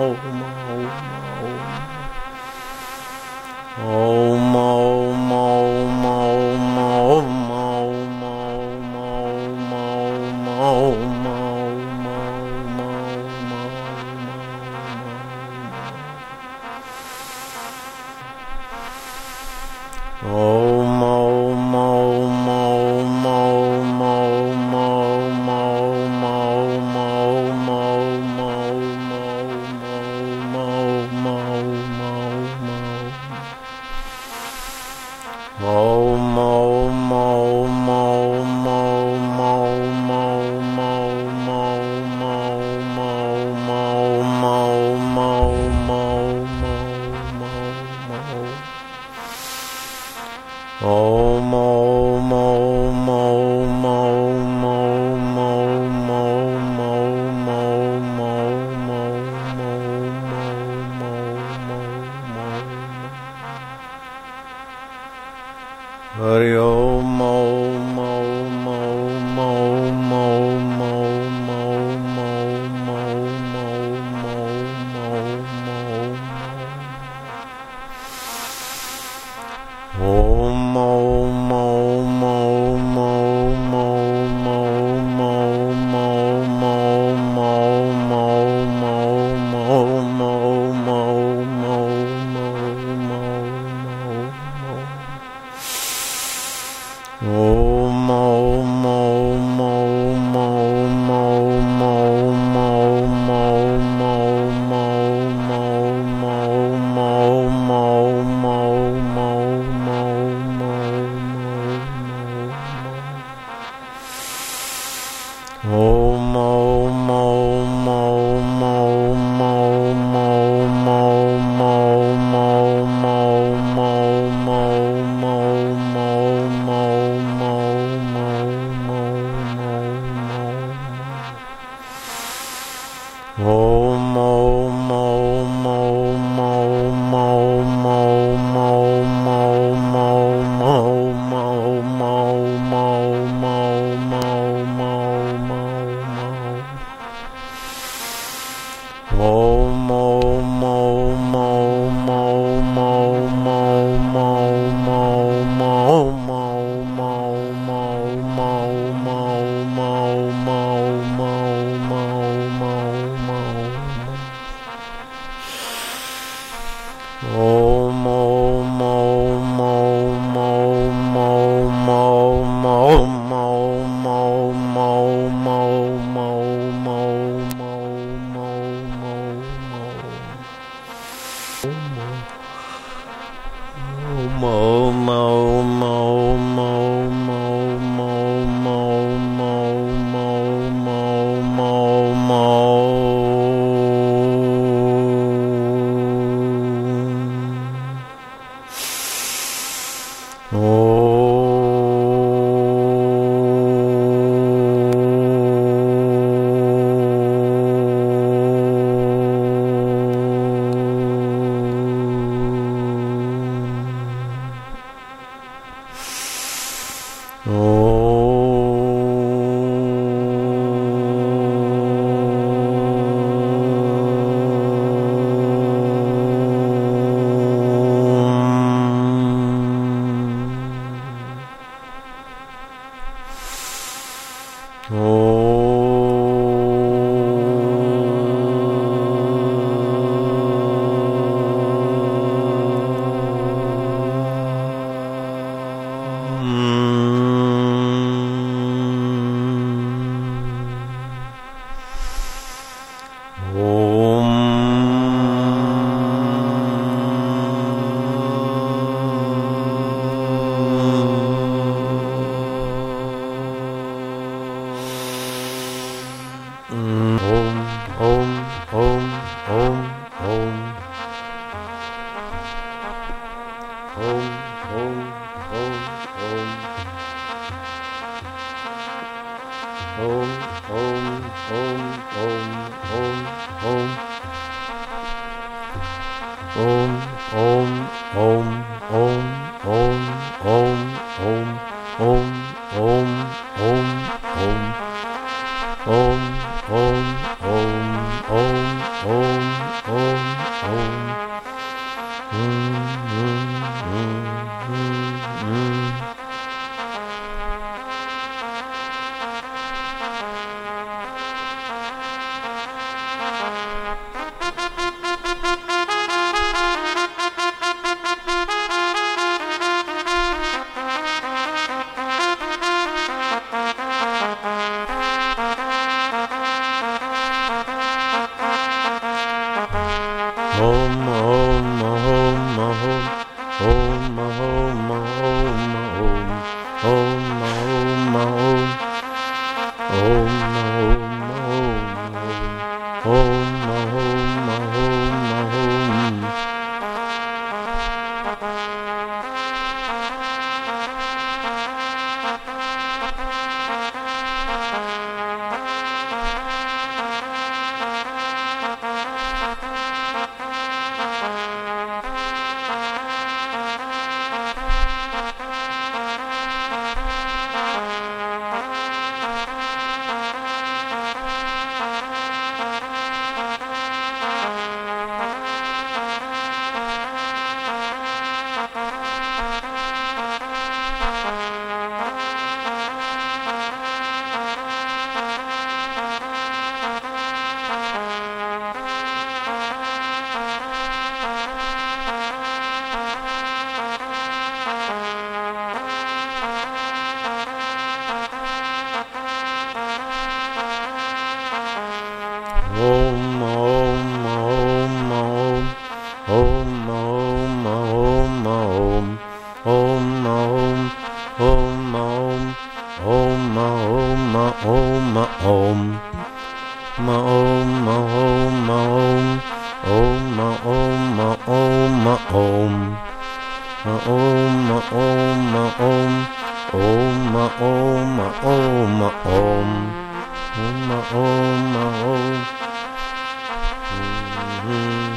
哦 Om, Om, om, om, om. Om, om, om. Mm-hmm.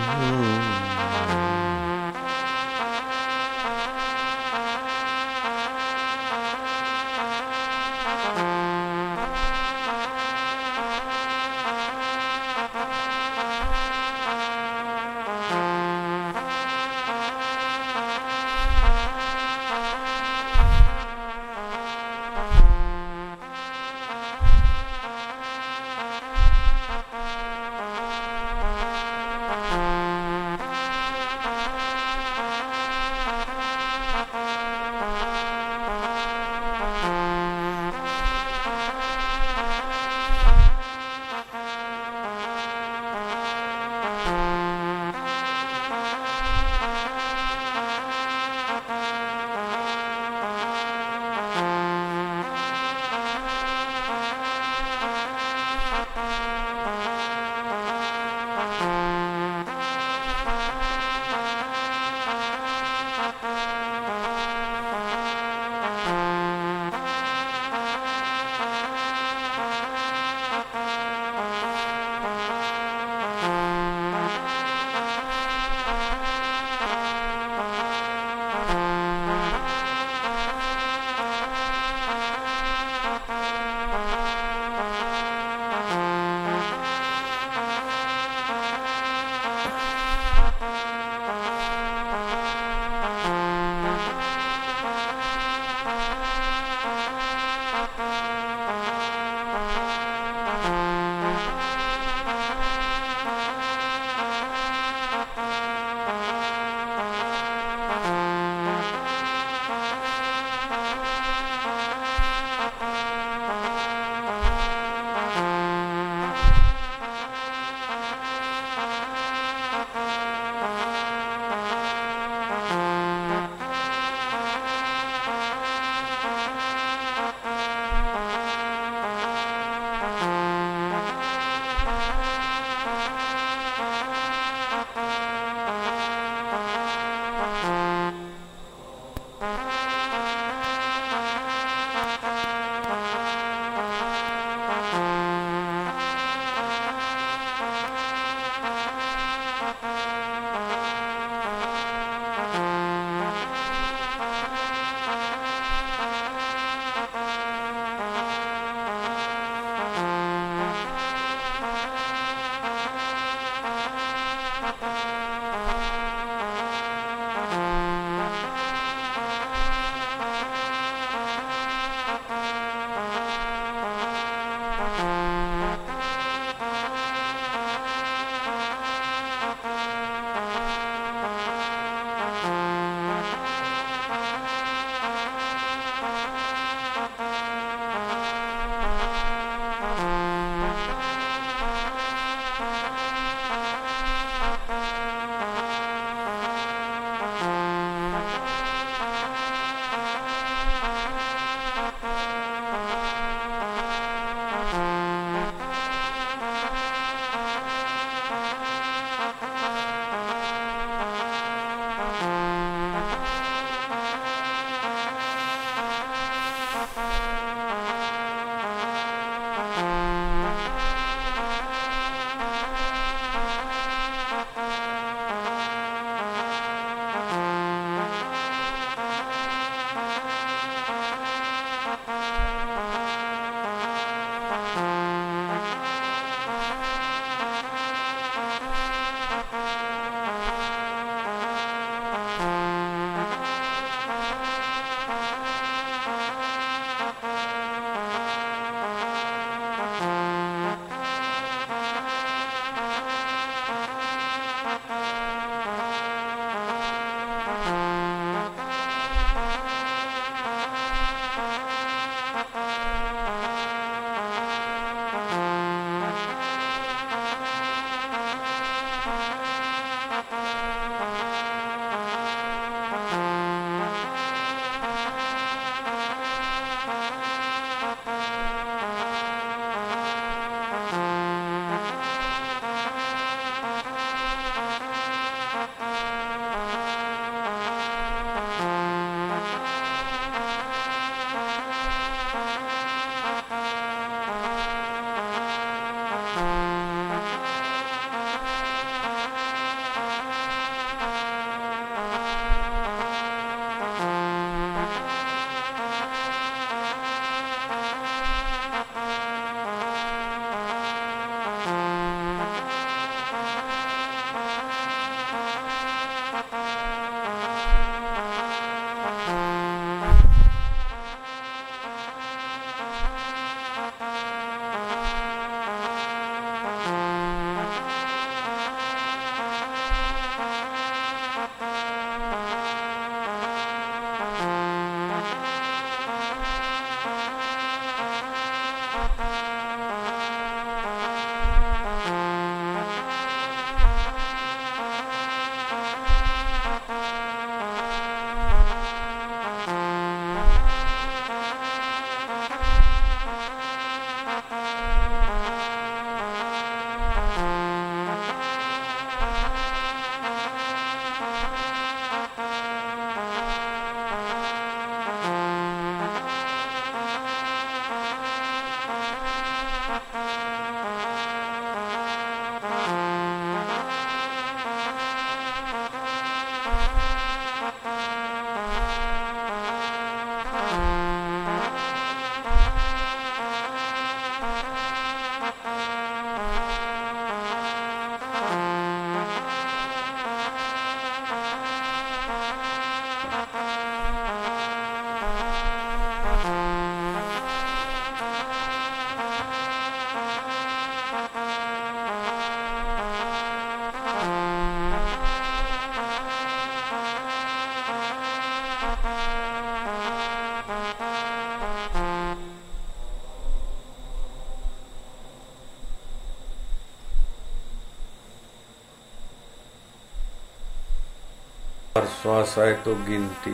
हर श्वास आए तो गिनती।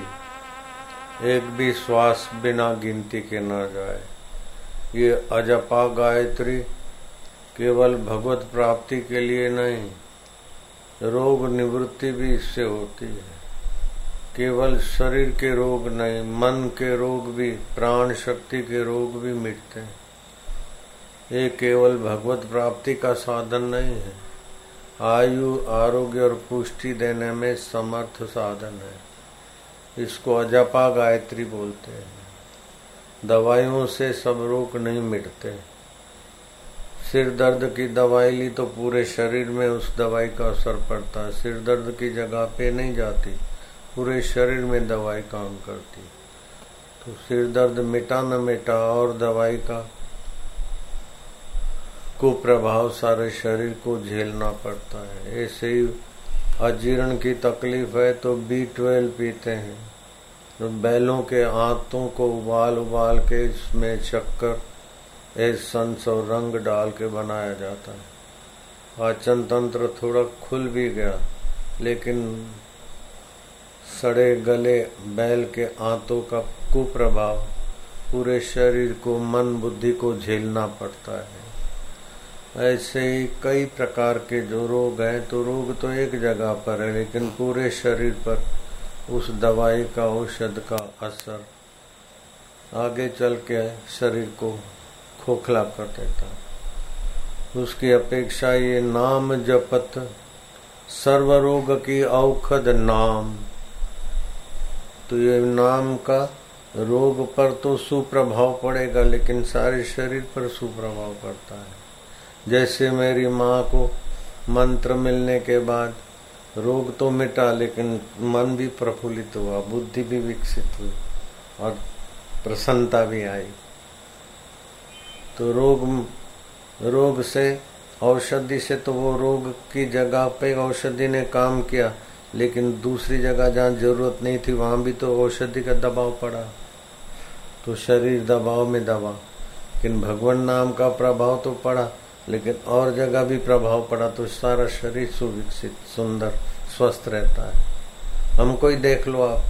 एक भी श्वास बिना गिनती के न जाए। ये अजपा गायत्री केवल भगवत प्राप्ति के लिए नहीं, रोग निवृत्ति भी इससे होती है। केवल शरीर के रोग नहीं, मन के रोग भी, प्राण शक्ति के रोग भी मिटते हैं। ये केवल भगवत प्राप्ति का साधन नहीं है। आयु, आरोग्य और पुष्टि देने में समर्थ साधन है। इसको अजपा गायत्री बोलते हैं। दवाइयों से सब रोग नहीं मिटते। सिर दर्द की दवाई ली तो पूरे शरीर में उस दवाई का असर पड़ता है। सिर दर्द की जगह पे नहीं जाती, पूरे शरीर में दवाई काम करती। तो सिर दर्द मिटा न मिटा और दवाई का कुप्रभाव सारे शरीर को झेलना पड़ता है। ऐसे ही अजीर्ण की तकलीफ़ है तो बी ट्वेल्व पीते हैं। तो बैलों के आंतों को उबाल उबाल के इसमें शक्कर एसेंस और रंग डाल के बनाया जाता है। पाचन तंत्र थोड़ा खुल भी गया, लेकिन सड़े गले बैल के आंतों का कुप्रभाव पूरे शरीर को, मन बुद्धि को झेलना पड़ता है। ऐसे ही कई प्रकार के जो रोग हैं तो रोग तो एक जगह पर है, लेकिन पूरे शरीर पर उस दवाई का, औषध का असर आगे चल के शरीर को खोखला कर देता उसकी अपेक्षा ये नाम जपत सर्व रोग की औखद नाम। तो ये नाम का रोग पर तो सुप्रभाव पड़ेगा, लेकिन सारे शरीर पर सुप्रभाव पड़ता है। जैसे मेरी माँ को मंत्र मिलने के बाद रोग तो मिटा, लेकिन मन भी प्रफुल्लित हुआ, बुद्धि भी विकसित हुई और प्रसन्नता भी आई। तो रोग रोग से, औषधि से तो वो रोग की जगह पे औषधि ने काम किया, लेकिन दूसरी जगह जहाँ ज़रूरत नहीं थी, वहाँ भी तो औषधि का दबाव पड़ा। तो शरीर दबाव में दबा, लेकिन भगवान नाम का प्रभाव तो पड़ा। लेकिन और जगह भी प्रभाव पड़ा तो सारा शरीर सुविकसित, सुंदर, स्वस्थ रहता है। हमको ही देख लो आप।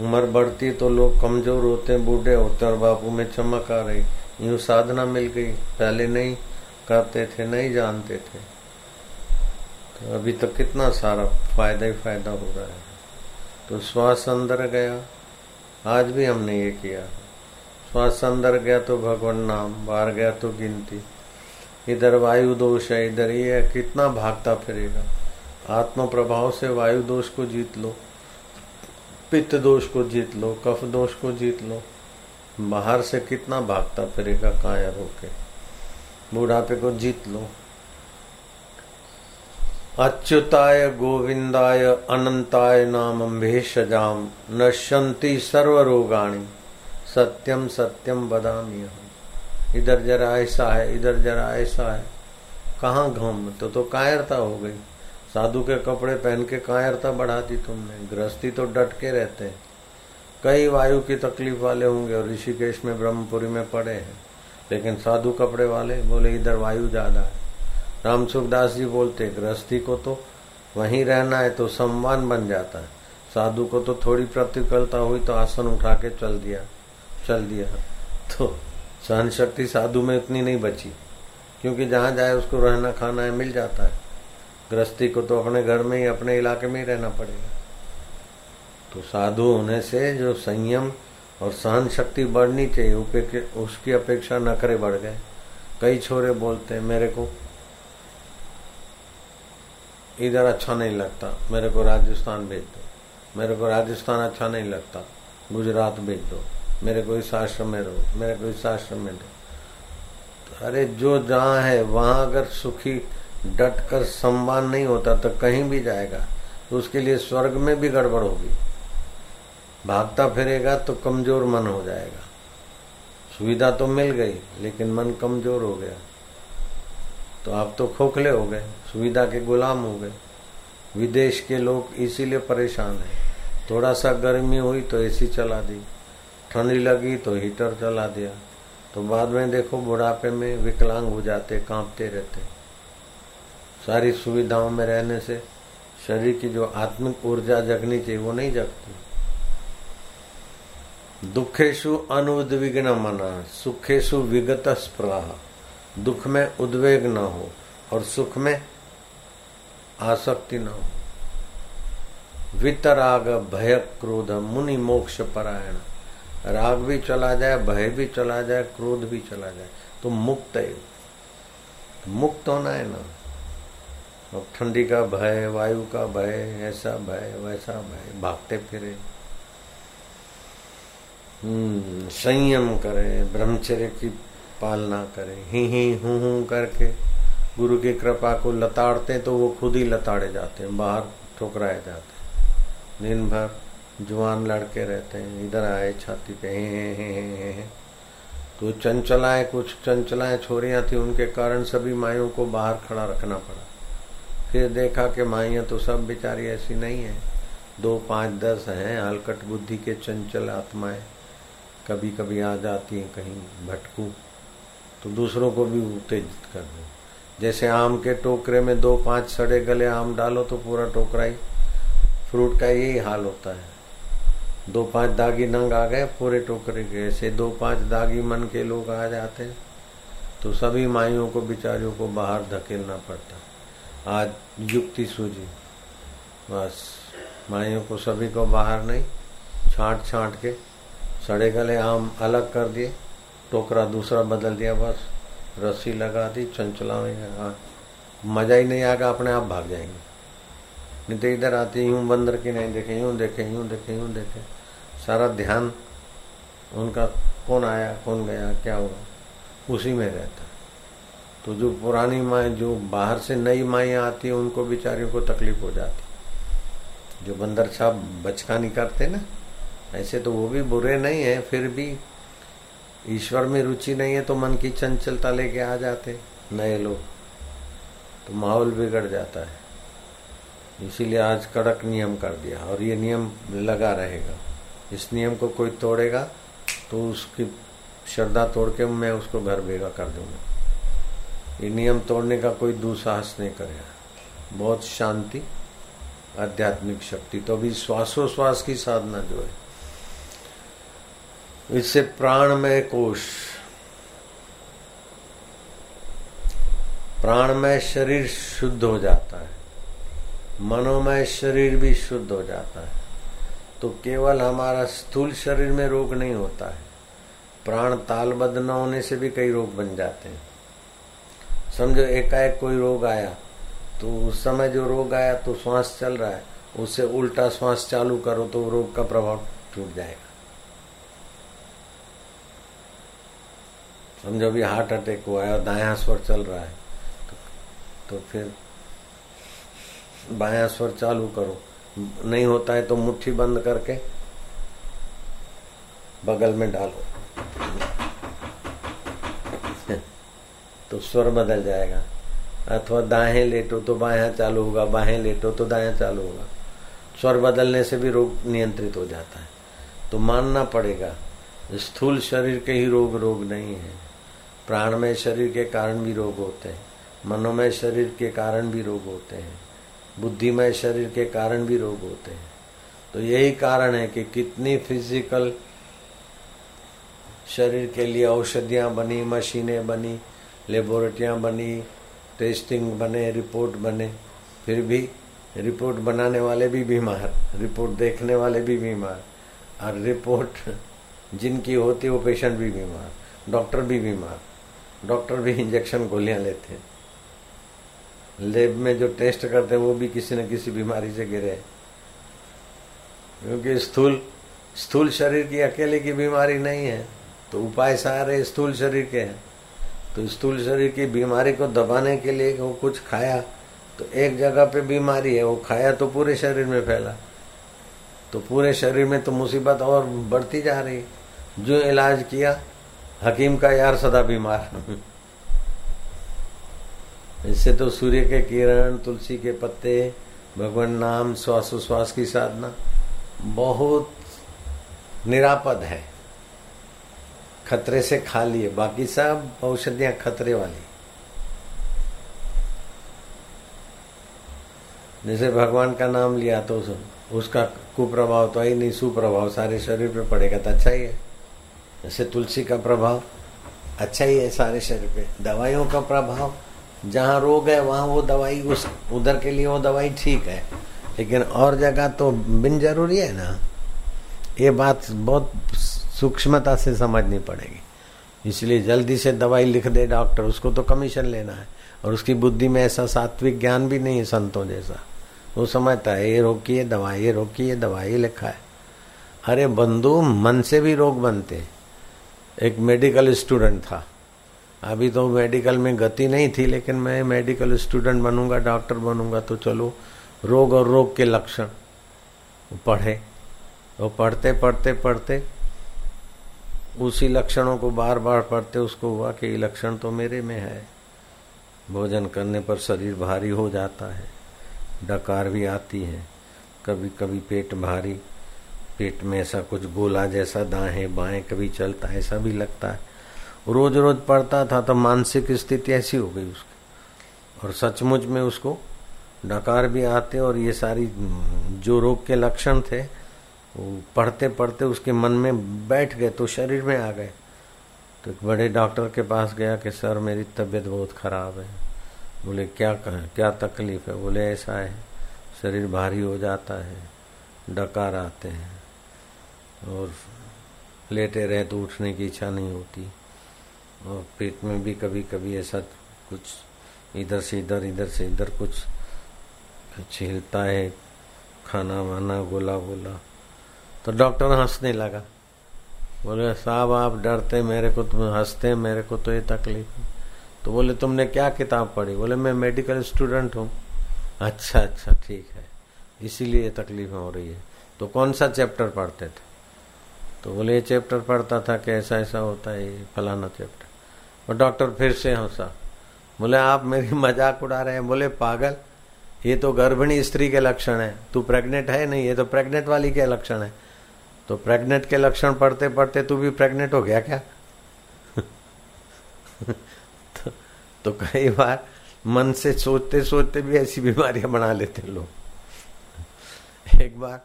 उम्र बढ़ती तो लोग कमज़ोर होते हैं, बूढ़े होते हैं और बापू में चमक आ रही। यूँ साधना मिल गई। पहले नहीं करते थे, नहीं जानते थे। तो अभी तो कितना सारा फ़ायदा ही फ़ायदा हो रहा है। तो श्वास अंदर गया। आज भी हमने ये किया। है श्वास अंदर गया तो भगवान नाम, बाहर गया तो गिनती। इधर वायु दोष है, इधर ये है, कितना भागता फिरेगा। आत्म प्रभाव से वायु दोष को जीत लो, पित्त दोष को जीत लो, कफ दोष को जीत लो। बाहर से कितना भागता फिरेगा कायर होके। बुढ़ापे को जीत लो। अच्युताय गोविंदाय अनंताय नाम भेषजाम नश्यंती सर्व रोगाणी सत्यम सत्यम बदामी इधर जरा ऐसा है, इधर जरा ऐसा है। कहाँ घम? तो तो कायरता हो गई। साधु के कपड़े पहन के कायरता बढ़ा दी तुमने। गृहस्थी तो डट के रहते हैं। कई वायु की तकलीफ़ वाले होंगे और ऋषिकेश में ब्रह्मपुरी में पड़े हैं। लेकिन साधु कपड़े वाले बोले, इधर वायु ज़्यादा है। राम सुखदास जी बोलते, गृहस्थी को तो वहीं रहना है तो सम्मान बन जाता है। साधु को तो थोड़ी प्रतिकूलता हुई तो आसन उठा के चल दिया। चल दिया। तो सहन शक्ति साधु में इतनी नहीं बची, क्योंकि जहाँ जाए उसको रहना खाना है, मिल जाता है। गृहस्थी को तो अपने घर में ही, अपने इलाके में ही रहना पड़ेगा। तो साधु होने से जो संयम और सहन शक्ति बढ़नी चाहिए उसकी अपेक्षा नखरे बढ़ गए। कई छोरे बोलते हैं, मेरे को इधर अच्छा नहीं लगता, मेरे को राजस्थान भेज दो। मेरे को राजस्थान अच्छा नहीं लगता, गुजरात भेज दो। मेरे को इस आश्रम में रहो, मेरे को इस आश्रम में तो अरे जो जहाँ है, वहाँ अगर सुखी डट कर सम्मान नहीं होता तो कहीं भी जाएगा तो उसके लिए स्वर्ग में भी गड़बड़ होगी। भागता फिरेगा तो कमज़ोर मन हो जाएगा। सुविधा तो मिल गई, लेकिन मन कमज़ोर हो गया। तो आप तो खोखले हो गए, सुविधा के गुलाम हो गए। विदेश के लोग इसीलिए परेशान है। थोड़ा सा गर्मी हुई तो एसी चला दी। ठंडी लगी तो हीटर चला दिया। तो बाद में देखो बुढ़ापे में विकलांग हो जाते, कांपते रहते। सारी सुविधाओं में रहने से शरीर की जो आत्मिक ऊर्जा जगनी चाहिए, वो नहीं जगती। दुखेशु अनुद्विग्न मना सुखेशु विगत स्प्रह दुख में उद्वेग न हो और सुख में आसक्ति न हो। वितराग भय क्रोध मुनि मोक्ष परायण। राग भी चला जाए भय भी चला जाए क्रोध भी चला जाए तो मुक्त है। मुक्त होना है ना। अब ठंडी का भय वायु का भय ऐसा भय वैसा भय भागते फिरे। हम्म, संयम करे ब्रह्मचर्य की पालना करे। ही ही हूँ हूँ करके गुरु की कृपा को लताड़ते तो वो खुद ही लताड़े जाते हैं बाहर ठुकराए जाते हैं। दिन भर जुआन लड़के रहते हैं, इधर आए, छाती पे हे हे हे हे तो चंचलाएँ, कुछ चंचलाएँ छोरियाँ थी, उनके कारण सभी माइयों को बाहर खड़ा रखना पड़ा। फिर देखा कि माइयाँ तो सब बेचारी ऐसी नहीं है। दो पाँच दस हैं, हलकट बुद्धि के चंचल आत्माएँ। कभी कभी आ जाती हैं कहीं भटकू तो दूसरों को भी उत्तेजित कर दो। जैसे आम के टोकरे में दो पाँच सड़े गले आम डालो तो पूरा टोकरा ही, फ्रूट का यही हाल होता है। दो पाँच दागी नंग आ गए, पूरे टोकरे के। ऐसे दो पाँच दागी मन के लोग आ जाते तो सभी माइयों को, बिचारियों को बाहर धकेलना पड़ता। आज युक्ति सूझी। बस, माइयों को सभी को बाहर नहीं, छांट छांट के सड़े गले आम अलग कर दिए, टोकरा दूसरा बदल दिया, बस रस्सी लगा दी चंचला में मज़ा ही नहीं आएगा, अपने आप भाग जाएँगे। नहीं तो इधर आते, यूँ बंदर की नहीं देखे, यूँ देखे यूँ देखे यूँ देखे। सारा ध्यान उनका कौन आया, कौन गया, क्या हुआ? उसी में रहता तो जो पुरानी माए, जो बाहर से नई माएँ आती है, उनको बेचारियों को तकलीफ़ हो जाती जो बंदर छाप बचकानी करते ना, ऐसे तो वो भी बुरे नहीं है, फिर भी ईश्वर में रुचि नहीं है तो मन की चंचलता लेके आ जाते नए लोग। तो माहौल बिगड़ जाता है। इसीलिए आज कड़क नियम कर दिया, और ये नियम लगा रहेगा। इस नियम को कोई तोड़ेगा तो उसकी श्रद्धा तोड़ के मैं उसको घर भेगा कर दूँगा। ये नियम तोड़ने का कोई दुसाहस नहीं करेगा बहुत शांति, आध्यात्मिक शक्ति तो अभी श्वासोश्वास की साधना जो है। इससे प्राणमय कोश प्राणमय शरीर शुद्ध हो जाता है। मनोमय शरीर भी शुद्ध हो जाता है। तो केवल हमारा स्थूल शरीर में रोग नहीं होता है। प्राण तालबद्ध न होने से भी कई रोग बन जाते हैं। समझो एकाएक कोई रोग आया तो उस समय जो रोग आया तो श्वास चल रहा है। उससे उल्टा श्वास चालू करो तो रोग का प्रभाव टूट जाएगा। समझो भी हार्ट अटैक हुआ है दाया स्वर चल रहा है तो, तो फिर बाया स्वर चालू करो। नहीं होता है तो मुट्ठी बंद करके बगल में डालो। तो स्वर बदल जाएगा। अथवा दाएँ लेटो तो बाया चालू होगा, बाहें लेटो तो दाया चालू होगा। स्वर बदलने से भी रोग नियंत्रित हो जाता है। तो मानना पड़ेगा, स्थूल शरीर के ही रोग रोग नहीं है। प्राणमय शरीर के कारण भी रोग होते हैं, मनोमय शरीर के कारण भी रोग होते हैं। बुद्धिमय शरीर के कारण भी रोग होते हैं। तो यही कारण है कि कितनी फ़िज़िकल शरीर के लिए औषधियाँ बनी, मशीनें बनी लेबोरेटरियाँ बनी टेस्टिंग बने रिपोर्ट बने, फिर भी रिपोर्ट बनाने वाले भी बीमार रिपोर्ट देखने वाले भी बीमार, और रिपोर्ट जिनकी होती है वो पेशेंट भी बीमार डॉक्टर भी बीमार डॉक्टर भी इंजेक्शन गोलियाँ लेते हैं। लेब में जो टेस्ट करते हैं, वो भी किसी न किसी बीमारी से गिरे क्योंकि स्थूल स्थूल शरीर की अकेले की बीमारी नहीं है तो उपाय सारे स्थूल शरीर के हैं। तो स्थूल शरीर की बीमारी को दबाने के लिए वो कुछ खाया तो एक जगह पे बीमारी है, वो खाया तो पूरे शरीर में फैला। तो पूरे शरीर में तो मुसीबत और बढ़ती जा रही। जो इलाज किया, हकीम का यार सदा बीमार। इससे तो सूर्य के किरण, तुलसी के पत्ते, भगवान नाम श्वासोश्वास की साधना बहुत निरापद है। खतरे से खाली है। बाकी सब औषधियाँ खतरे वाली। जैसे भगवान का नाम लिया तो उसका कुप्रभाव तो आई नहीं। सुप्रभाव सारे शरीर पे पड़ेगा तो अच्छा ही है। जैसे तुलसी का प्रभाव अच्छा ही है सारे शरीर पे। दवाइयों का प्रभाव जहाँ रोग है, वहाँ वो दवाई, उस, उधर के लिए वो दवाई ठीक है। लेकिन और जगह तो बिन ज़रूरी है ना। ये बात बहुत सूक्ष्मता से समझनी पड़ेगी। इसलिए जल्दी से दवाई लिख दे डॉक्टर, उसको तो कमीशन लेना है। और उसकी बुद्धि में ऐसा सात्विक ज्ञान भी नहीं है संतों जैसा। वो समझता है, ये रोग की दवा ये रोग की दवा लिखा है। अरे बंधु, मन से भी रोग बनते। एक मेडिकल स्टूडेंट था। अभी तो मेडिकल में गति नहीं थी, लेकिन मैं मेडिकल स्टूडेंट बनूँगा डॉक्टर बनूँगा तो चलो, रोग और रोग के लक्षण पढ़े। वो पढ़ते पढ़ते पढ़ते, उसी लक्षणों को बार बार पढ़ते, उसको हुआ कि ये लक्षण तो मेरे में है। भोजन करने पर शरीर भारी हो जाता है, डकार भी आती है कभी कभी पेट भारी, पेट में ऐसा कुछ गोला जैसा दाएँ बाएँ कभी चलता है, ऐसा भी लगता है। रोज रोज पढ़ता था तो मानसिक स्थिति ऐसी हो गई उसकी। और सचमुच में उसको डकार भी आते और ये सारी जो रोग के लक्षण थे, वो पढ़ते पढ़ते उसके मन में बैठ गए तो शरीर में आ गए। तो एक बड़े डॉक्टर के पास गया कि, सर, मेरी तबीयत बहुत खराब है। बोले, क्या कहें? क्या तकलीफ़ है? बोले, ऐसा है, शरीर भारी हो जाता है, डकार आते हैं और लेटे रहे तो उठने की इच्छा नहीं होती। और पेट में भी कभी कभी ऐसा कुछ इधर से इधर इधर से इधर कुछ छिलता है, खाना वाना, गोला गोला तो डॉक्टर हंसने लगा। बोले, साहब, आप डरते, मेरे को तुम हँसते, मेरे को तो ये तकलीफ़ है। तो बोले, तुमने क्या किताब पढ़ी? बोले, मैं मेडिकल स्टूडेंट हूँ। अच्छा अच्छा ठीक है। इसीलिए तकलीफ़ हो रही है। तो कौन सा चैप्टर पढ़ते थे? तो बोले, ये चैप्टर पढ़ता था कि ऐसा ऐसा होता है फलाना चैप्टर। डॉक्टर फिर से हंसा। बोले आप मेरी मज़ाक उड़ा रहे हैं। बोले पागल ये तो गर्भिणी स्त्री के लक्षण है। तू प्रेग्नेंट है नहीं? ये तो प्रेग्नेंट वाली के लक्षण है। तो प्रेग्नेंट के लक्षण पढ़ते पढ़ते तू भी प्रेग्नेंट हो गया क्या? तो, तो कई बार मन से सोचते सोचते भी ऐसी बीमारियाँ बना लेते लोग। एक बार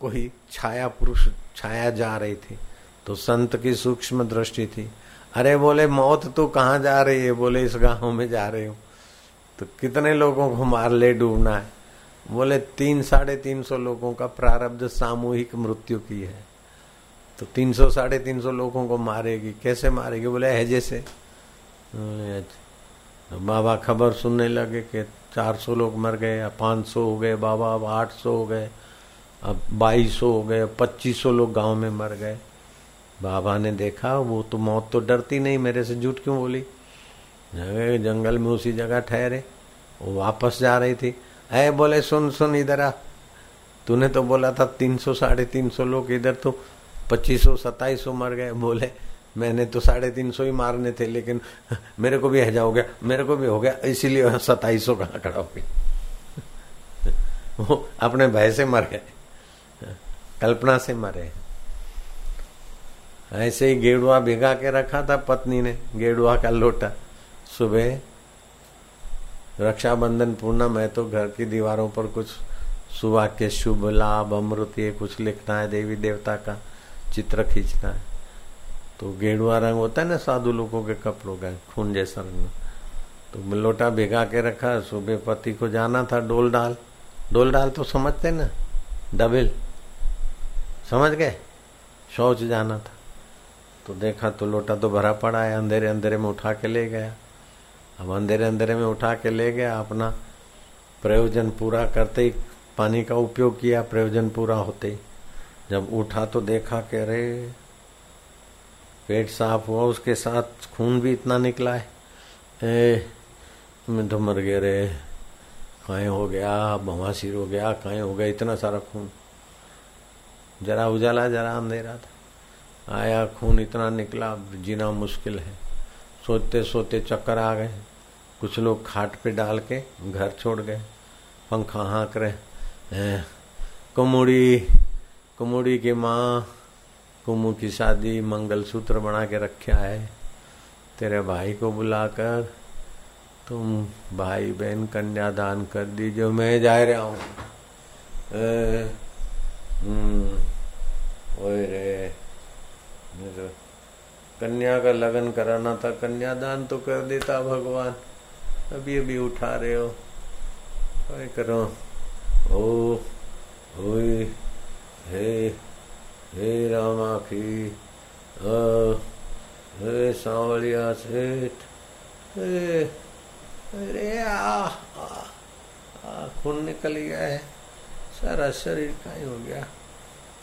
कोई छाया पुरुष छाया जा रही थी तो संत की सूक्ष्म दृष्टि थी। अरे बोले, मौत तू कहाँ जा रही है? बोले, इस गाँव में जा रही हूँ। तो कितने लोगों को मार ले डूबना है? बोले, तीन, साढ़े तीन सौ लोगों का प्रारब्ध सामूहिक मृत्यु की है। तो तीन सौ, साढ़े तीन सौ लोगों को मारेगी। कैसे मारेगी? बोले हैजे से अच्छा। बाबा खबर सुनने लगे कि चार सौ लोग मर गए या पाँच सौ हो गए, बाबा अब आठ सौ हो गए, अब बाईस सौ हो गए पच्चीस सौ लोग गाँव में मर गए। बाबा ने देखा, वो तो मौत तो डरती नहीं, मेरे से झूठ क्यों बोली? जंगल में उसी जगह ठहरे, वो वापस जा रही थी। अरे, बोले, सुन सुन, इधर आ। तूने तो बोला था, तीन सौ, साढ़े तीन सौ लोग इधर तो पच्चीस सौ सत्ताईस सौ मर गए। बोले, मैंने तो साढ़े तीन सौ ही मारने थे, लेकिन मेरे को भी हजा हो गया, मेरे को भी हो गया, इसीलिए सत्ताईस सौ कहाँ खड़ा हो गया। वो अपने भय से मर गए, कल्पना से मरे। ऐसे ही गेड़ुआ भिगा के रखा था पत्नी ने, गेड़ुआ का लोटा। सुबह रक्षाबंधन पूर्णम है तो घर की दीवारों पर कुछ सुबह के शुभ, लाभ, अमृत, ये कुछ लिखना है, देवी देवता का चित्र खींचना है। तो गेरुआ रंग होता है ना, साधु लोगों के कपड़ों का खून जैसा रंग तो लोटा भिगा के रखा, सुबह पति को जाना था डोल डाल। डोल डाल तो समझते ना, डबिल। समझ गए? शौच जाना था। तो देखा तो लोटा तो भरा पड़ा है अंधेरे अंधेरे में उठा के ले गया। अब अंधेरे अंधेरे में उठा के ले गया अपना प्रयोजन पूरा करते ही पानी का उपयोग किया प्रयोजन पूरा होते ही। जब उठा तो देखा कि अरे पेट साफ़ हुआ उसके साथ खून भी इतना निकला है। ए, मैं तो मर गया रे। कहीं हो गया बवासीर हो गया कहीं हो गया इतना सारा खून। जरा उजाला जरा अंधेरा था। आया खून इतना निकला जीना मुश्किल है। सोते सोते चक्कर आ गए। कुछ लोग खाट पे डाल के घर छोड़ गए। पंखा हाँक रहे कुमुड़ी कुमुड़ी की माँ कुमू की शादी मंगल सूत्र बना के रखा है तेरे भाई को बुलाकर तुम भाई बहन कन्यादान कर दीजिए मैं जा रहा हूँ हम्म, रे। कन्या का लगन कराना था कन्यादान तो कर देता भगवान। अभी अभी उठा रहे हो। क्या करो। ओ होई हे हे रामाखी हे सांवलिया सेठ हे अरे आ, आ, खून निकल गया है। सारा शरीर का ही हो गया।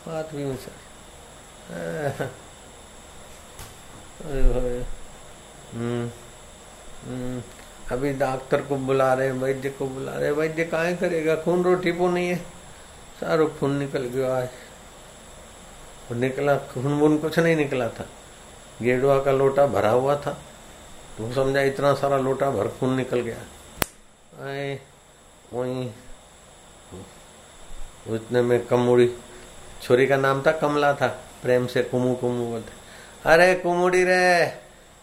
हाथ भी हम्म। अभी डॉक्टर को बुला रहे वैद्य को बुला रहे वैद्य कहा करेगा? खून रोटी पो नहीं है। सारो खून निकल गया आज। निकला, खून वून कुछ नहीं निकला था। गेडवा का लोटा भरा हुआ था। तो समझा इतना सारा लोटा भर खून निकल गया। आए, वही। उतने में कमूड़ी छोरी का नाम था कमला था। प्रेम से कुमू कुमू बोलते। अरे कुमुड़ी रे,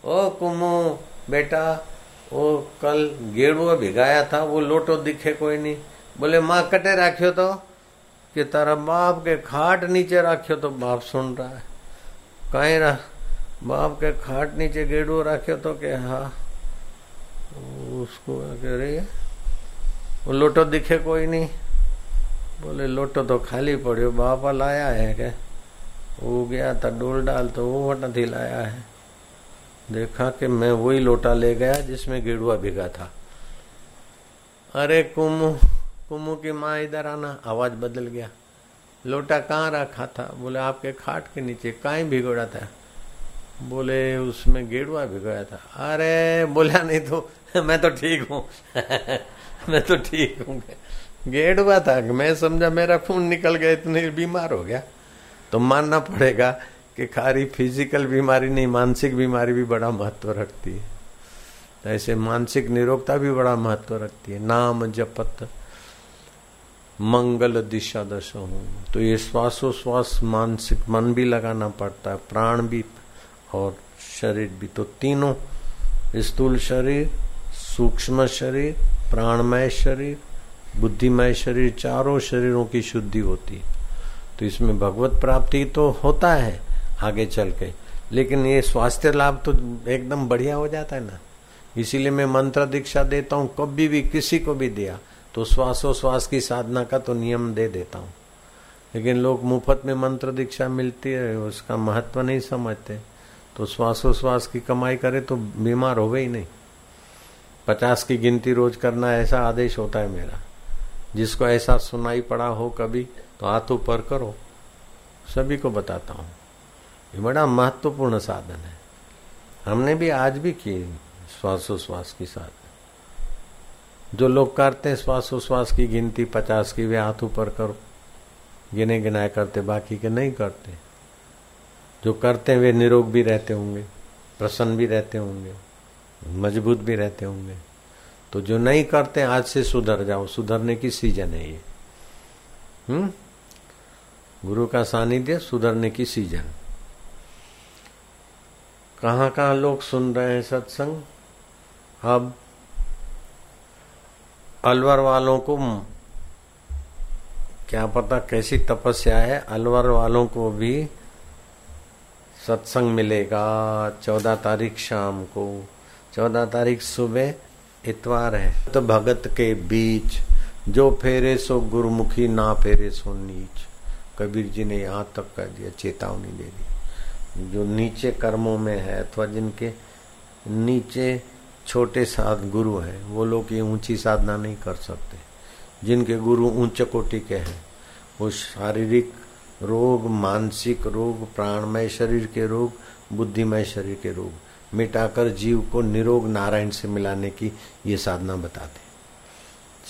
ओ कुमू, बेटा वो कल गेड़ुआ भिगाया था, वो लोटो दिखे कोई नहीं। बोले, माँ, कटे राख्यो तो? कि तारा बाप के खाट नीचे राख्यो तो बाप सुन रहा है। कहीं रहा, बाप के खाट नीचे गेड़ुआ राख्यो तो के हाँ उसको कह रही है वो लोटो दिखे कोई नहीं। बोले, लोटो तो खाली पड़ियो, बापा लाया है क्या? वो गया था, डोल डाल तो वो वट लाया है। देखा कि मैं वही लोटा ले गया जिसमें गेड़ुआ भिगा था। अरे कुमू कुमू की माँ इधर आना, आवाज़ बदल गया। लोटा कहाँ रखा था? बोले, आपके खाट के नीचे कहीं भिगोड़ा था? बोले, उसमें गेड़ुआ भिगोया था। अरे, बोला, नहीं तो मैं तो ठीक हूँ। मैं तो ठीक हूँ। गेड़ुआ था, मैं समझा मेरा खून निकल गया, इतने बीमार हो गया। तो मानना पड़ेगा कि खाली फ़िज़िकल बीमारी नहीं, मानसिक बीमारी भी बड़ा महत्व रखती है। तो ऐसे मानसिक निरोगता भी बड़ा महत्व रखती है। नाम जपत, मंगल दिशा दशा हूँ। तो ये श्वासोश्वास, मानसिक मन भी लगाना पड़ता है, प्राण भी और शरीर भी। तो तीनों, स्थूल शरीर, सूक्ष्म शरीर, प्राणमय शरीर, बुद्धिमय शरीर, चारों शरीरों की शुद्धि होती है। तो इसमें भगवत प्राप्ति तो होता है आगे चल के। लेकिन ये स्वास्थ्य लाभ तो एकदम बढ़िया हो जाता है ना। इसीलिए मैं मंत्र दीक्षा देता हूँ, कभी भी किसी को भी दिया तो श्वासोश्वास की साधना का तो नियम दे देता हूँ। लेकिन लोग मुफ़्त में मंत्र दीक्षा मिलती है, उसका महत्व नहीं समझते। तो श्वासोश्वास की कमाई करे तो बीमार हो ही नहीं। पचास की गिनती रोज करना ऐसा आदेश होता है मेरा। जिसको ऐसा सुनाई पड़ा हो कभी तो हाथ ऊपर करो। सभी को बताता हूँ। ये बड़ा महत्वपूर्ण साधन है। हमने भी आज भी किए श्वासोश्वास की साधन जो लोग करते हैं श्वासोश्वास की गिनती पचास की, वे हाथ ऊपर करो। गिने गिनाए करते, बाकी के नहीं करते। जो करते हैं, वे निरोग भी रहते होंगे, प्रसन्न भी रहते होंगे, मज़बूत भी रहते होंगे। तो जो नहीं करते, आज से सुधर जाओ। सुधरने की सीज़न है ये। हम्म? गुरु का सानिध्य सुधरने की सीज़न कहाँ कहाँ लोग सुन रहे हैं सत्संग? अब अलवर वालों को क्या पता कैसी तपस्या है, अलवर वालों को भी सत्संग मिलेगा चौदह तारीख शाम को। चौदह तारीख सुबह इतवार है। तो भगत के बीच, जो फेरे सो गुरुमुखी ना फेरे सो नीच। कबीर जी ने यहाँ तक कह दिया, चेतावनी दे दी। जो नीचे कर्मों में है अथवा जिनके नीचे छोटे साध गुरु हैं, वो लोग ये ऊँची साधना नहीं कर सकते। जिनके गुरु ऊंच कोटि के हैं, वो शारीरिक रोग, मानसिक रोग, प्राणमय शरीर के रोग, बुद्धिमय शरीर के रोग, मिटाकर जीव को निरोग नारायण से मिलाने की ये साधना बताते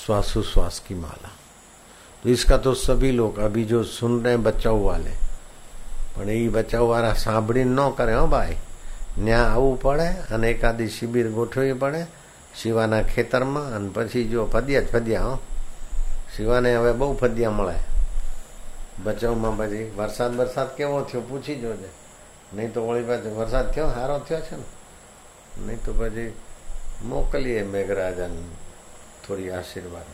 श्वासोश्वास की माला। तो इसका तो सभी लोग अभी जो सुन रहे हैं बचाव वाले પણ એ બચાવ વાળા સાંભળીને ન કરે હો ભાઈ ત્યાં આવવું પડે અને એકાદી શિબિર ગોઠવવી પડે શિવાના ખેતરમાં અને પછી જો ફદ્યા જ ફદ્યા હો શિવાને હવે બહુ ફદ્યા મળે બચાવમાં પછી વરસાદ વરસાદ કેવો થયો પૂછી જોજે નહીં તો વળી પાછું વરસાદ થયો સારો થયો છે ને નહીં તો પછી મોકલીએ મેઘરાજાને થોડી આશીર્વાદ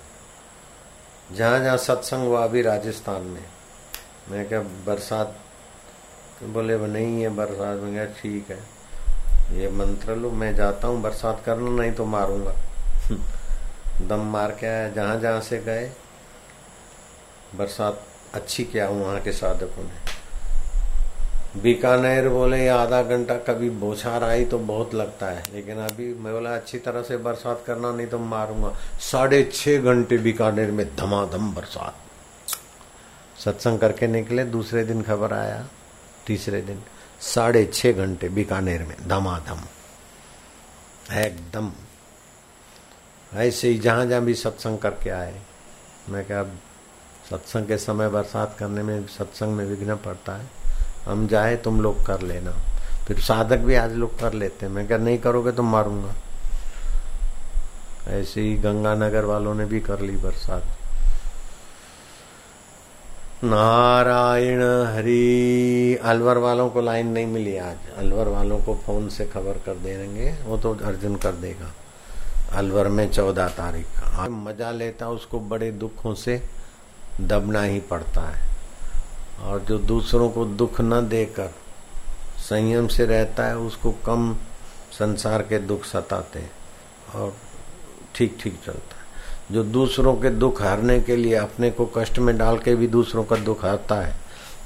जहाँ जहाँ सत्संग हुआ अभी राजस्थान में। मैं क्या बरसात बोले वो नहीं है बरसात। में क्या ठीक है। ये मंत्र लो, मैं जाता हूँ, बरसात करना, नहीं तो मारूँगा। दम मार के आया, जहाँ जहाँ से गए, बरसात अच्छी क्या हूँ वहाँ के साधकों ने। बीकानेर बोले ये आधा घंटा, कभी बोछार आई तो बहुत लगता है। लेकिन अभी मैं बोला, अच्छी तरह से बरसात करना, नहीं तो मारूँगा। साढ़े छह घंटे बीकानेर में धमाधम बरसात। सत्संग करके निकले, दूसरे दिन खबर आया, तीसरे दिन। साढ़े छह घंटे बीकानेर में धमाधम। एकदम। ऐसे ही जहाँ जहाँ भी सत्संग करके आए। मैं क्या सत्संग के समय बरसात करने में, सत्संग में विघ्न पड़ता है। हम जाए तुम लोग कर लेना। फिर साधक भी आज लोग कर लेते हैं। मैं क्या नहीं करोगे तो मारूँगा। ऐसे ही गंगानगर वालों ने भी कर ली बरसात। नारायण हरि, अलवर वालों को लाइन नहीं मिली आज। अलवर वालों को फ़ोन से खबर कर देंगे वो तो अर्जुन कर देगा। अलवर में चौदह तारीख का। मज़ा लेता उसको बड़े दुखों से, दबना ही पड़ता है। और जो दूसरों को दुख न देकर संयम से रहता है, उसको कम संसार के दुख सताते हैं और ठीक ठीक चलता है। जो दूसरों के दुख हारने के लिए अपने को कष्ट में डाल के भी दूसरों का दुख हारता है,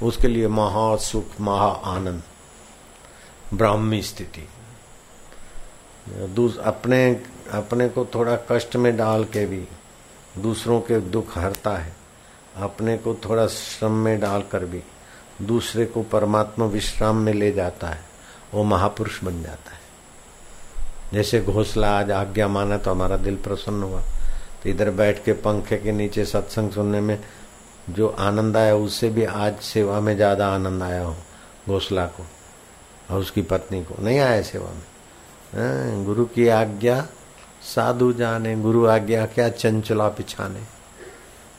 उसके लिए महा सुख, महा आनंद, ब्राह्मी स्थिति। अपने अपने को थोड़ा कष्ट में डाल के भी दूसरों के दुख हरता है। अपने को थोड़ा श्रम में डालकर भी दूसरे को परमात्मा विश्राम में ले जाता है वो महापुरुष बन जाता है। जैसे घोसला आज आज्ञा माना तो हमारा दिल प्रसन्न हुआ। तो इधर बैठ के पंखे के नीचे सत्संग सुनने में जो आनंद आया उससे भी आज सेवा में ज़्यादा आनंद आया हो घोसला को और उसकी पत्नी को। नहीं आया सेवा में। हाँ, गुरु की आज्ञा साधु जाने गुरु आज्ञा क्या चंचला पिछाने।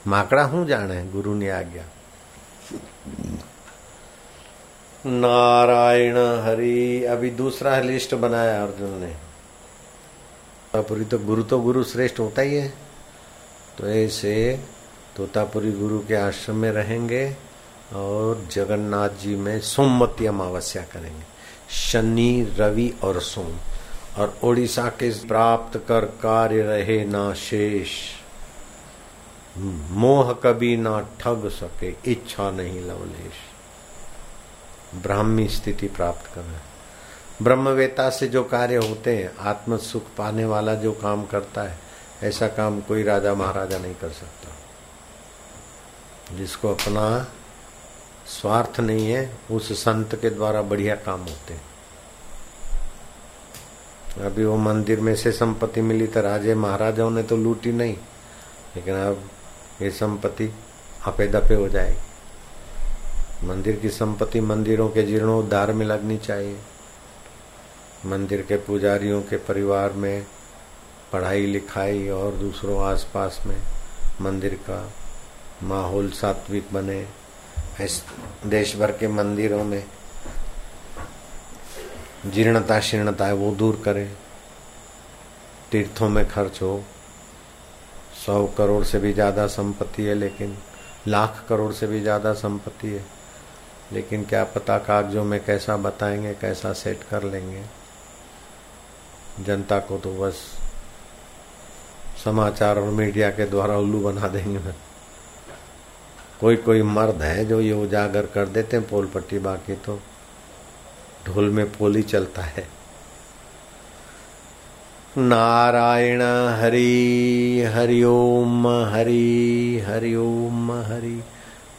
माकड़ा हूँ जाने गुरु ने आज्ञा। नारायण हरि, अभी दूसरा लिस्ट बनाया अर्जुन ने। तोतापुरी तो गुरु तो गुरु श्रेष्ठ होता ही है। तो ऐसे तोतापुरी गुरु के आश्रम में रहेंगे और जगन्नाथ जी में सोमवती अमावस्या करेंगे। शनि, रवि और सोम। और ओडिशा के प्राप्त कर कार्य रहे ना शेष। मोह कभी ना ठग सके, इच्छा नहीं लवलेश। ब्राह्मी स्थिति प्राप्त करना ब्रह्मवेता से जो कार्य होते हैं आत्म सुख पाने वाला जो काम करता है, ऐसा काम कोई राजा महाराजा नहीं कर सकता। जिसको अपना स्वार्थ नहीं है, उस संत के द्वारा बढ़िया काम होते हैं। अभी वो मंदिर में से संपत्ति मिली तो राजे महाराजाओं ने तो लूटी नहीं, लेकिन अब ये संपत्ति अपे दपे हो जाएगी मंदिर की संपत्ति मंदिरों के जीर्णोद्धार में लगनी चाहिए। मंदिर के पुजारियों के परिवार में पढ़ाई लिखाई और दूसरों आसपास में मंदिर का माहौल सात्विक बने। इस देश भर के मंदिरों में जीर्णता शीर्णता है वो दूर करें। तीर्थों में खर्च हो सौ करोड़ से भी ज़्यादा संपत्ति है, लेकिन लाख करोड़ से भी ज़्यादा संपत्ति है। लेकिन क्या पता कागजों में कैसा बताएँगे, कैसा सेट कर लेंगे। जनता को तो बस समाचार और मीडिया के द्वारा उल्लू बना देंगे कोई कोई मर्द है जो ये उजागर कर देते हैं पोल पट्टी बाकी तो ढोल में पोल ही चलता है। नारायण हरि हरिओम हरि हरिओम हरि।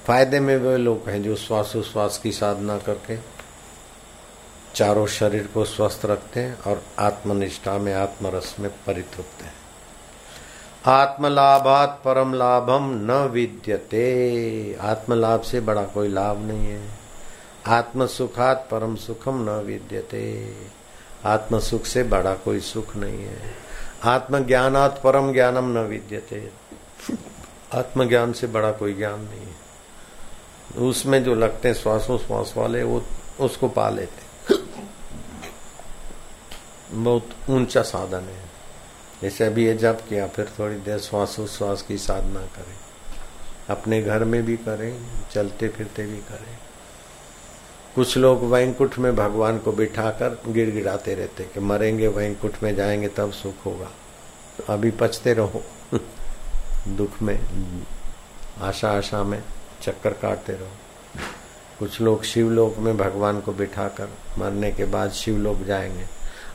फ़ायदे में वे लोग हैं जो श्वासोश्वास की साधना करके चारों शरीर को स्वस्थ रखते हैं और आत्मनिष्ठा में, आत्मरस में परितृप्त हैं। आत्मलाभात परम लाभम न विद्यते। आत्मलाभ से बड़ा कोई लाभ नहीं है। आत्म सुखात परम सुखम न विद्यते। आत्म सुख से बड़ा कोई सुख नहीं है। आत्मज्ञानात परम ज्ञानम न विद्यते। आत्मज्ञान से बड़ा कोई ज्ञान नहीं है। उसमें जो लगते हैं श्वासों श्वास वाले, वो उसको पा लेते बहुत ऊँचा साधन है। जैसे अभी ये जब किया, फिर थोड़ी देर श्वासोश्वास की साधना करें। अपने घर में भी करें, चलते फिरते भी करें। कुछ लोग वैंकुट में भगवान को बिठाकर गिड़गिड़ाते रहते कि मरेंगे वैंकुट में जाएँगे, तब सुख होगा। तो अभी पचते रहो। दुख में, आशा आशा में चक्कर काटते रहो। कुछ लोग शिवलोक में भगवान को बिठाकर मरने के बाद शिवलोक जाएँगे।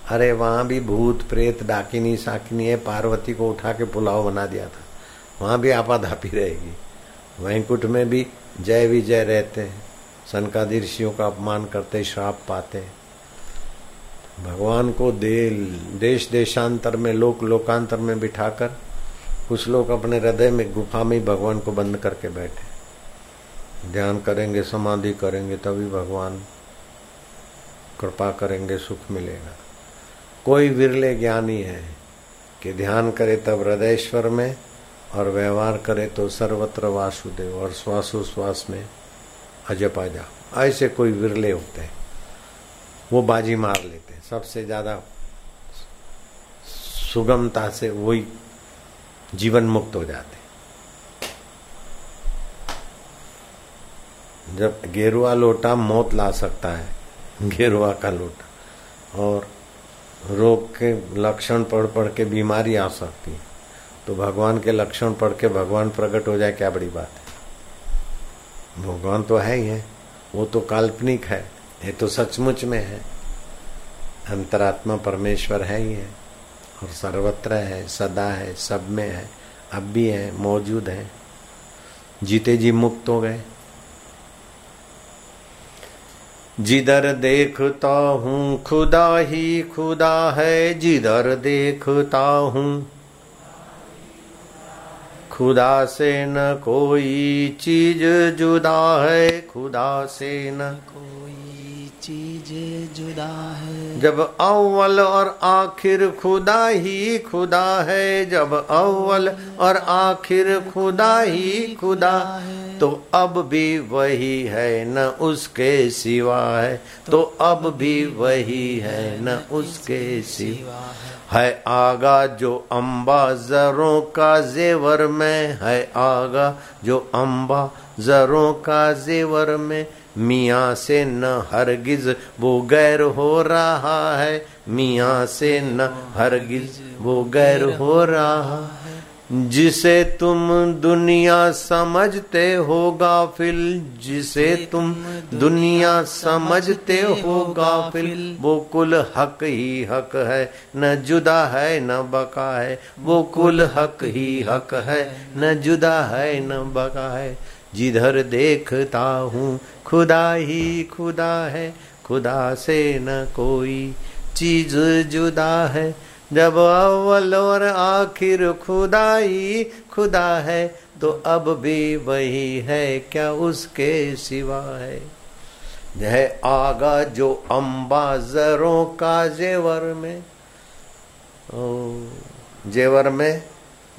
अरे, वहाँ भी भूत, प्रेत, डाकिनी, साकिनी है पार्वती को उठा के पुलाव बना दिया था। वहाँ भी आपाधापी रहेगी। वैंकुंठ में भी जय विजय रहते हैं। सनकादि ऋषियों का अपमान करते श्राप पाते। भगवान को दे देश देशांतर में, लोक लोकांतर में बिठाकर, कुछ लोग अपने हृदय में गुफा में भगवान को बंद करके बैठे। ध्यान करेंगे, समाधि करेंगे, तभी भगवान कृपा करेंगे, सुख मिलेगा। कोई विरले ज्ञानी है कि ध्यान करे तब हृदयश्वर में और व्यवहार करे तो सर्वत्र वासुदेव और श्वासोश्वास में अजपा जा ऐसे कोई विरले होते हैं। वो बाजी मार लेते हैं। सबसे ज़्यादा सुगमता से वही जीवन मुक्त हो जाते जब गेरुआ लोटा मौत ला सकता है, गेरुआ का लोटा, और रोग के लक्षण पढ़ पढ़ के बीमारी आ सकती है तो भगवान के लक्षण पढ़ के भगवान प्रकट हो जाए, क्या बड़ी बात भगवान तो है ही है। वो तो काल्पनिक है, ये तो सचमुच में है। अंतरात्मा परमेश्वर है ही है और सर्वत्र है, सदा है, सब में है, अब भी है, मौजूद है। जीते जी मुक्त हो गए। जिधर देखता हूँ, खुदा ही खुदा है, जिधर देखता हूँ खुदा से न कोई चीज़ जुदा है खुदा से न कोई चीज़ जुदा है। जब अव्वल और आखिर खुदा ही खुदा है जब अव्वल और आखिर खुदा ही खुदा तो अब भी वही है न उसके सिवा है। तो अब भी वही है न उसके सिवा है। आगा जो अम्बा जरों का जेवर में, है आगा जो अम्बा जरों का जेवर में। मियाँ से न हरगिज वो गैर हो रहा है, मियाँ से न हरगिज वो गैर हो रहा है। जिसे तुम दुनिया समझते हो गाफिल जिसे तुम दुनिया समझते हो गाफिल। वो कुल हक ही हक है न जुदा है न बका है वो कुल हक ही हक है न जुदा है न बका है। जिधर देखता हूँ खुदा ही खुदा है खुदा से न कोई चीज़ जुदा है जब अव्वल और आखिर खुदा ही खुदा है तो अब भी वही है, क्या उसके सिवा है? है आगा जो अम्बा जरों का जेवर में। ओ, जेवर में?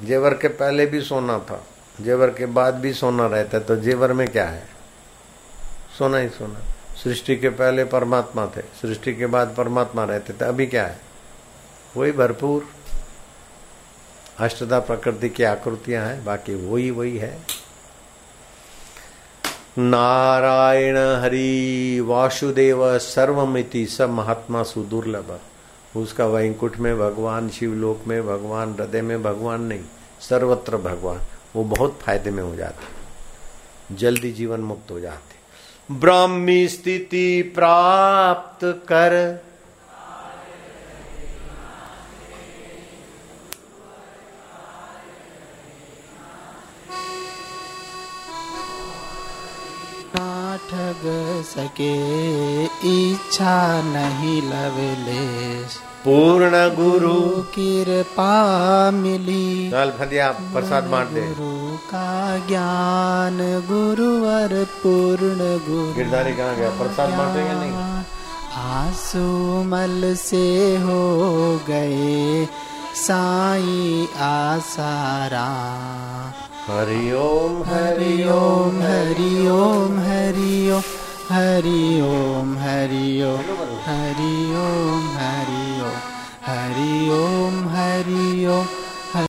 जेवर के पहले भी सोना था, जेवर के बाद भी सोना रहता है तो जेवर में क्या है? सोना ही सोना। सृष्टि के पहले परमात्मा थे, सृष्टि के बाद परमात्मा रहते थे, अभी क्या है? वही भरपूर अष्टदा प्रकृति की आकृतियाँ हैं, बाकी वही वही है। नारायण हरि वासुदेव सर्वमिति सब महात्मा सुदुर्लभ। उसका वैंकुट में भगवान, शिवलोक में भगवान, हृदय में भगवान नहीं, सर्वत्र भगवान। वो बहुत फ़ायदे में हो जाते जल्दी जीवन मुक्त हो जाते ब्राह्मी स्थिति प्राप्त कर ठग सके इच्छा नहीं लवले पूर्ण गुरु कृपा मिली। चल फदिया प्रसाद मार दे। गुरु का ज्ञान गुरुवर पूर्ण गुरु गिरधारी कहाँ गया? प्रसाद मार देगा नहीं? आँसू मल से हो गए साई हरि ओम हरि ओम हरि ओम हरि ओम हरि ओम हरि ओम हरि ओम हरि ओम हरि ओम हरि ओम